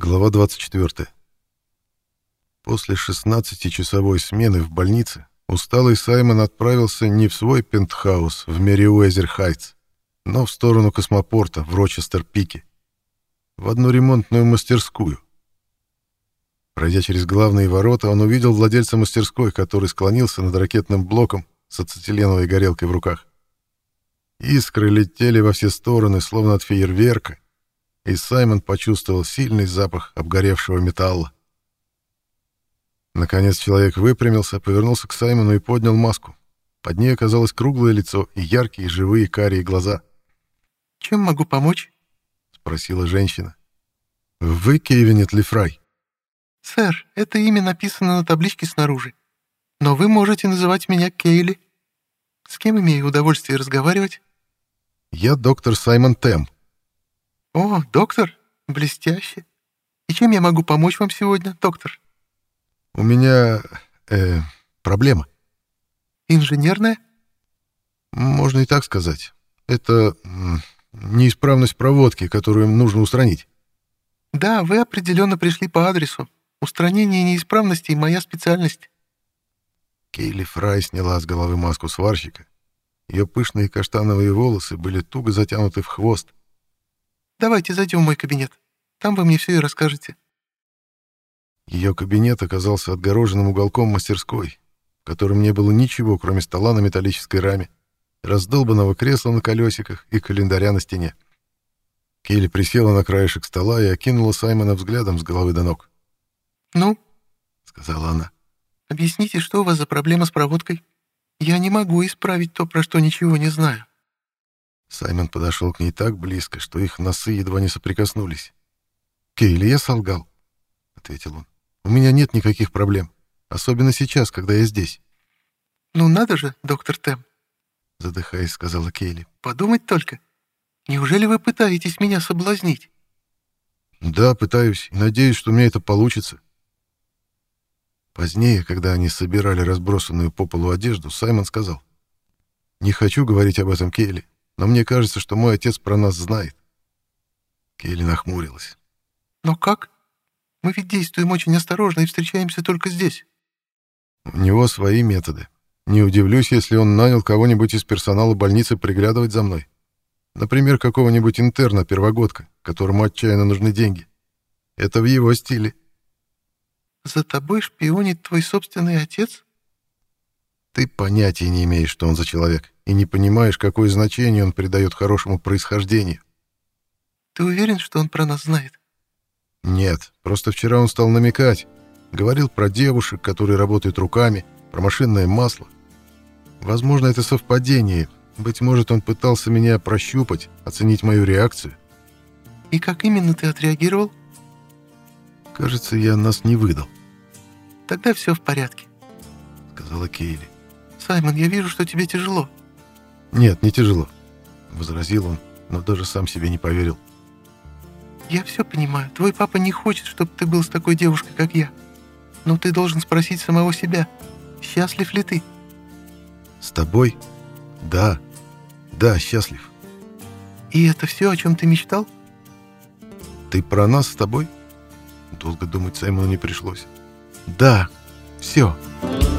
Глава 24. После 16-часовой смены в больнице усталый Саймон отправился не в свой пентхаус в Мериуэзер-Хайтс, но в сторону космопорта в Рочестер-Пике, в одну ремонтную мастерскую. Пройдя через главные ворота, он увидел владельца мастерской, который склонился над ракетным блоком с ацетиленовой горелкой в руках. Искры летели во все стороны, словно от фейерверка, и Саймон почувствовал сильный запах обгоревшего металла. Наконец человек выпрямился, повернулся к Саймону и поднял маску. Под ней оказалось круглое лицо и яркие живые карие глаза. «Чем могу помочь?» — спросила женщина. «Вы Кевинет Лифрай?» «Сэр, это имя написано на табличке снаружи. Но вы можете называть меня Кейли. С кем имею удовольствие разговаривать?» «Я доктор Саймон Тэм», «О, доктор, блестяще. И чем я могу помочь вам сегодня, доктор?» «У меня... Э, проблема». «Инженерная?» «Можно и так сказать. Это неисправность проводки, которую нужно устранить». «Да, вы определенно пришли по адресу. Устранение неисправностей — моя специальность». Кейли Фрай сняла с головы маску сварщика. Ее пышные каштановые волосы были туго затянуты в хвост, Давайте зайдем в мой кабинет. Там вы мне все и расскажете». Ее кабинет оказался отгороженным уголком мастерской, в котором не было ничего, кроме стола на металлической раме, раздолбанного кресла на колесиках и календаря на стене. Келли присела на краешек стола и окинула Саймона взглядом с головы до ног. «Ну?» — сказала она. «Объясните, что у вас за проблема с проводкой? Я не могу исправить то, про что ничего не знаю». Саймон подошел к ней так близко, что их носы едва не соприкоснулись. «Кейли, я солгал», — ответил он. «У меня нет никаких проблем, особенно сейчас, когда я здесь». «Ну надо же, доктор Тэм», — задыхаясь, сказала Кейли. «Подумать только. Неужели вы пытаетесь меня соблазнить?» «Да, пытаюсь, и надеюсь, что у меня это получится». Позднее, когда они собирали разбросанную по полу одежду, Саймон сказал. «Не хочу говорить об этом Кейли но мне кажется, что мой отец про нас знает. Келли нахмурилась. Но как? Мы ведь действуем очень осторожно и встречаемся только здесь. У него свои методы. Не удивлюсь, если он нанял кого-нибудь из персонала больницы приглядывать за мной. Например, какого-нибудь интерна-первогодка, которому отчаянно нужны деньги. Это в его стиле. За тобой шпионит твой собственный отец? Ты понятия не имеешь, что он за человек, и не понимаешь, какое значение он придает хорошему происхождению. Ты уверен, что он про нас знает? Нет, просто вчера он стал намекать. Говорил про девушек, которые работают руками, про машинное масло. Возможно, это совпадение. Быть может, он пытался меня прощупать, оценить мою реакцию. И как именно ты отреагировал? Кажется, я нас не выдал. Тогда все в порядке, сказала Кейли. «Саймон, я вижу, что тебе тяжело». «Нет, не тяжело», — возразил он, но даже сам себе не поверил. «Я все понимаю. Твой папа не хочет, чтобы ты был с такой девушкой, как я. Но ты должен спросить самого себя, счастлив ли ты?» «С тобой? Да. Да, счастлив». «И это все, о чем ты мечтал?» «Ты про нас с тобой?» Долго думать Саймону не пришлось. «Да, все». «Все».